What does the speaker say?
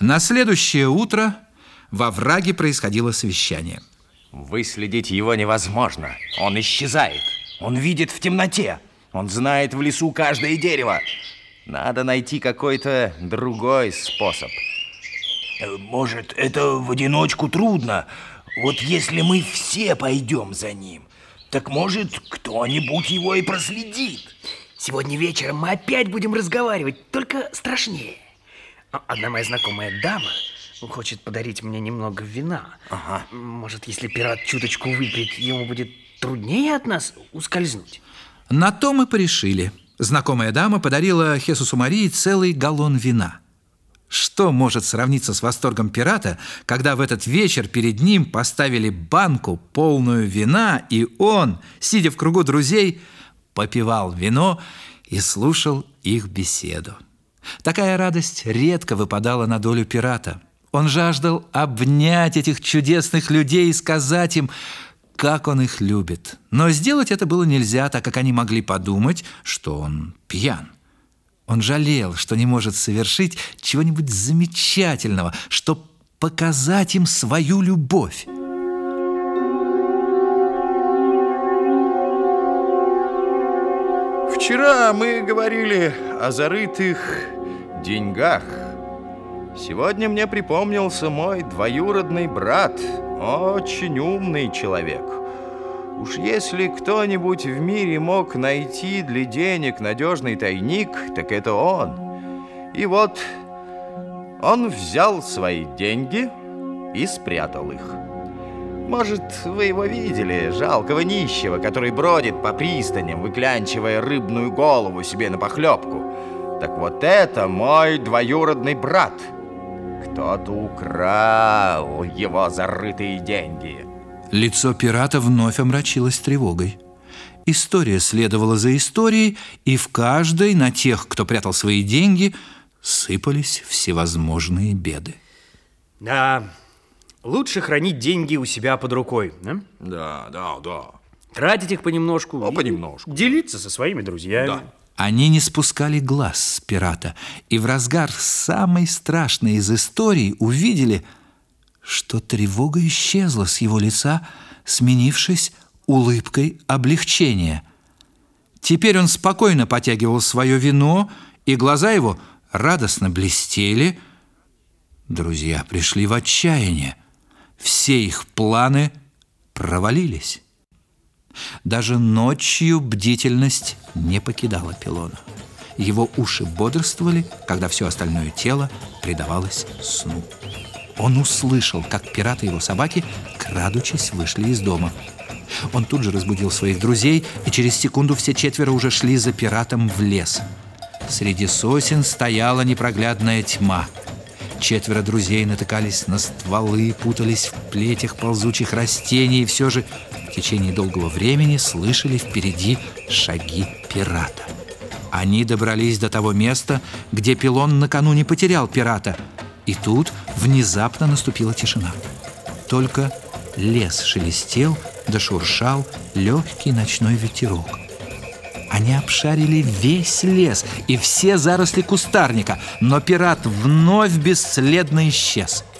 На следующее утро во враге происходило совещание. Выследить его невозможно. Он исчезает. Он видит в темноте. Он знает в лесу каждое дерево. Надо найти какой-то другой способ. Э, может, это в одиночку трудно. Вот если мы все пойдем за ним, так может кто-нибудь его и проследит. Сегодня вечером мы опять будем разговаривать, только страшнее. А, одна моя знакомая дама хочет подарить мне немного вина. Ага. Может, если пират чуточку выпьет, ему будет труднее от нас ускользнуть? На то мы порешили. Знакомая дама подарила Хесусу Марии целый галлон вина. Что может сравниться с восторгом пирата, когда в этот вечер перед ним поставили банку, полную вина, и он, сидя в кругу друзей, попивал вино и слушал их беседу. Такая радость редко выпадала на долю пирата. Он жаждал обнять этих чудесных людей и сказать им, как он их любит. Но сделать это было нельзя, так как они могли подумать, что он пьян. Он жалел, что не может совершить чего-нибудь замечательного, чтобы показать им свою любовь. Вчера мы говорили о зарытых деньгах. Сегодня мне припомнился мой двоюродный брат, очень умный человек. Уж если кто-нибудь в мире мог найти для денег надежный тайник, так это он. И вот он взял свои деньги и спрятал их. Может, вы его видели, жалкого нищего, который бродит по пристаням, выклянчивая рыбную голову себе на похлебку. Так вот это мой двоюродный брат. Кто-то украл его зарытые деньги. Лицо пирата вновь омрачилось тревогой. История следовала за историей, и в каждой на тех, кто прятал свои деньги, сыпались всевозможные беды. Да, Лучше хранить деньги у себя под рукой, да? Да, да, да. Тратить их понемножку. А понемножку. Делиться со своими друзьями. Да. Они не спускали глаз с пирата, и в разгар самой страшной из историй увидели, что тревога исчезла с его лица, сменившись улыбкой облегчения. Теперь он спокойно потягивал свое вино, и глаза его радостно блестели. Друзья пришли в отчаяние все их планы провалились. Даже ночью бдительность не покидала Пилона. Его уши бодрствовали, когда все остальное тело предавалось сну. Он услышал, как пираты его собаки, крадучись, вышли из дома. Он тут же разбудил своих друзей, и через секунду все четверо уже шли за пиратом в лес. Среди сосен стояла непроглядная тьма – Четверо друзей натыкались на стволы, путались в плетях ползучих растений и все же течение долгого времени слышали впереди шаги пирата. Они добрались до того места, где пилон накануне потерял пирата. И тут внезапно наступила тишина. Только лес шелестел, да шуршал легкий ночной ветерок. Они обшарили весь лес и все заросли кустарника, но пират вновь бесследно исчез –